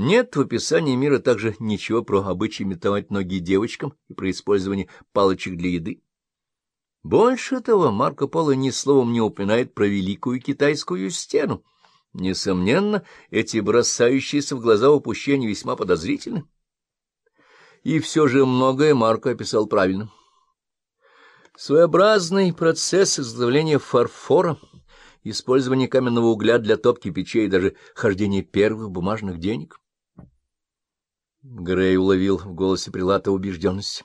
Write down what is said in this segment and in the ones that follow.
Нет в описании мира также ничего про обычай метовать ноги девочкам и про использование палочек для еды. Больше того, Марко Поло ни словом не упоминает про великую китайскую стену. Несомненно, эти бросающиеся в глаза упущения весьма подозрительны. И все же многое Марко описал правильно. Своеобразный процесс изготовления фарфора, использование каменного угля для топки печей и даже хождение первых бумажных денег. Грей уловил в голосе Прилата убежденность.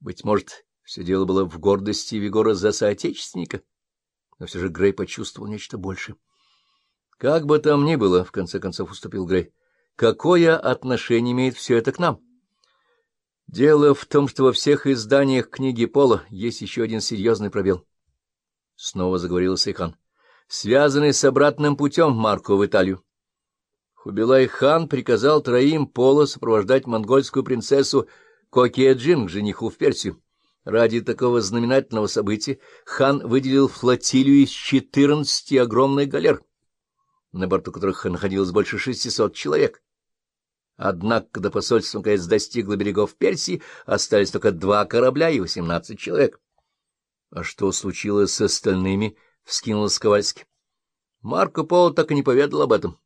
Быть может, все дело было в гордости Вигора за соотечественника, но все же Грей почувствовал нечто большее. — Как бы там ни было, — в конце концов уступил Грей, — какое отношение имеет все это к нам? — Дело в том, что во всех изданиях книги Пола есть еще один серьезный пробел. Снова заговорил Сейхан. — Связанный с обратным путем Марко в Италию. Хубилай-хан приказал троим Пола сопровождать монгольскую принцессу Кокеджин к жениху в Персию. Ради такого знаменательного события хан выделил флотилию из четырнадцати огромных галер, на борту которых находилось больше шестисот человек. Однако, когда посольство наконец достигло берегов Персии, остались только два корабля и восемнадцать человек. — А что случилось с остальными? — вскинулась Ковальски. Марко Поло так и не поведал об этом.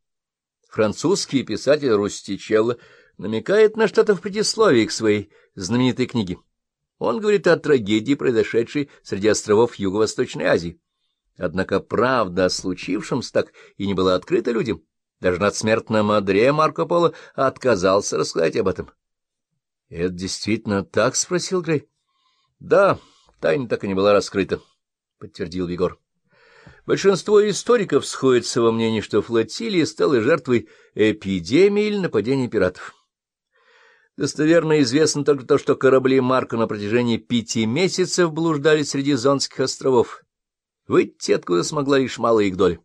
Французский писатель Рустичелло намекает на что-то в предисловии к своей знаменитой книге. Он говорит о трагедии, произошедшей среди островов Юго-Восточной Азии. Однако правда о случившемся так и не была открыта людям. Даже над смертном одре Марко Поло отказался рассказать об этом. — Это действительно так? — спросил Грей. — Да, тайна так и не была раскрыта, — подтвердил Вигор. Большинство историков сходятся во мнении, что флотилия стала жертвой эпидемии или нападения пиратов. Достоверно известно только то, что корабли Марка на протяжении пяти месяцев блуждали среди Зонских островов. Выйти откуда смогла лишь малая их доля.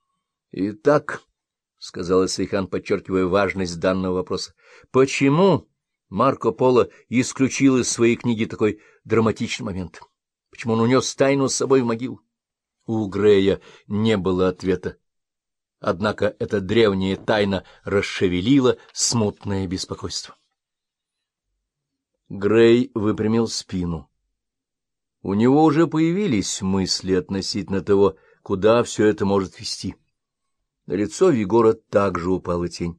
— Итак, — сказал Сейхан, подчеркивая важность данного вопроса, — почему Марко Поло исключил из своей книги такой драматичный момент? Почему он унес тайну с собой в могилу? У Грея не было ответа. Однако эта древняя тайна расшевелила смутное беспокойство. Грей выпрямил спину. У него уже появились мысли относительно того, куда все это может вести. На лицо Вигора также упала тень.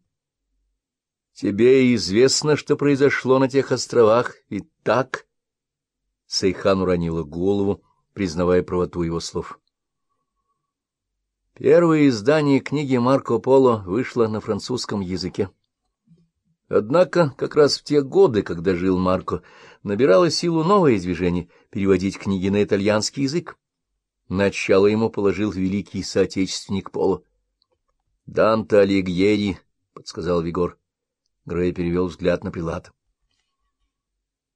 — Тебе известно, что произошло на тех островах, и так? Сейхан уронила голову, признавая правоту его слов. Первое издание книги Марко Поло вышло на французском языке. Однако как раз в те годы, когда жил Марко, набирало силу новое движение — переводить книги на итальянский язык. Начало ему положил великий соотечественник Поло. — Данте Алигьери, — подсказал Вигор. Грей перевел взгляд на Прилата.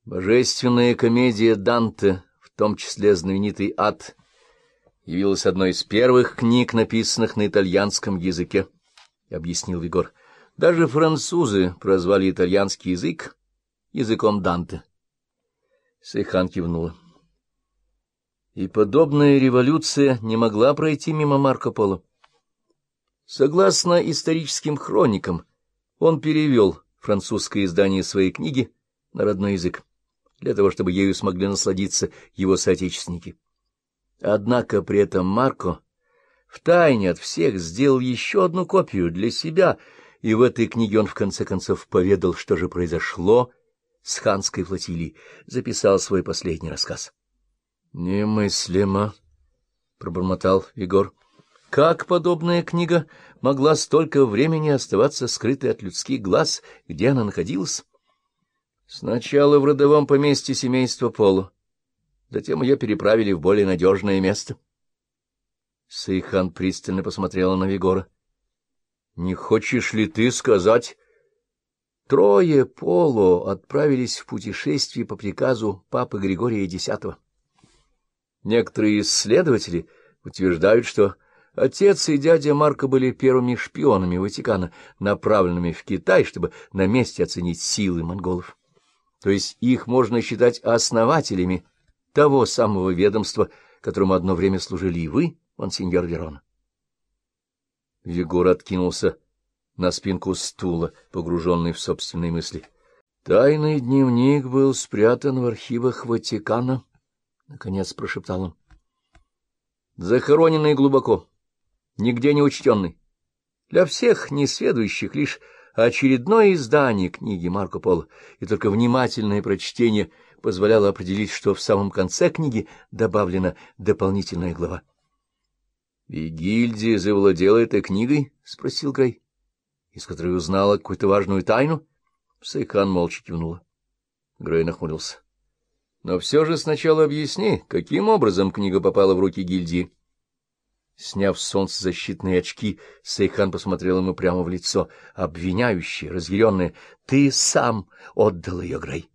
Божественная комедия Данте, в том числе знаменитый ад, явилась одной из первых книг, написанных на итальянском языке, — объяснил Вигор. Даже французы прозвали итальянский язык языком Данте. Сейхан кивнула. И подобная революция не могла пройти мимо Марко Поло. Согласно историческим хроникам, он перевел французское издание своей книги на родной язык, для того, чтобы ею смогли насладиться его соотечественники. Однако при этом Марко втайне от всех сделал еще одну копию для себя — и в этой книге он в конце концов поведал, что же произошло с ханской флотилией, записал свой последний рассказ. — Немыслимо, — пробормотал Егор. — Как подобная книга могла столько времени оставаться скрытой от людских глаз, где она находилась? Сначала в родовом поместье семейства Полу, затем ее переправили в более надежное место. Сейхан пристально посмотрела на Вигора. Не хочешь ли ты сказать? Трое Поло отправились в путешествие по приказу папы Григория X. Некоторые исследователи утверждают, что отец и дядя Марка были первыми шпионами Ватикана, направленными в Китай, чтобы на месте оценить силы монголов. То есть их можно считать основателями того самого ведомства, которому одно время служили и вы, монсеньор Верона. Егор откинулся на спинку стула, погруженный в собственные мысли. «Тайный дневник был спрятан в архивах Ватикана», — наконец прошептал он. «Захороненный глубоко, нигде не учтенный. Для всех несведущих лишь очередное издание книги Марко Поло, и только внимательное прочтение позволяло определить, что в самом конце книги добавлена дополнительная глава. — И гильдия завладела этой книгой? — спросил Грей. — Из которой узнала какую-то важную тайну? Сайхан молча кивнула. Грей нахмурился. — Но все же сначала объясни, каким образом книга попала в руки гильдии? — Сняв солнцезащитные очки, Сейхан посмотрел ему прямо в лицо, обвиняющее, разъяренное. — Ты сам отдал ее, Грей.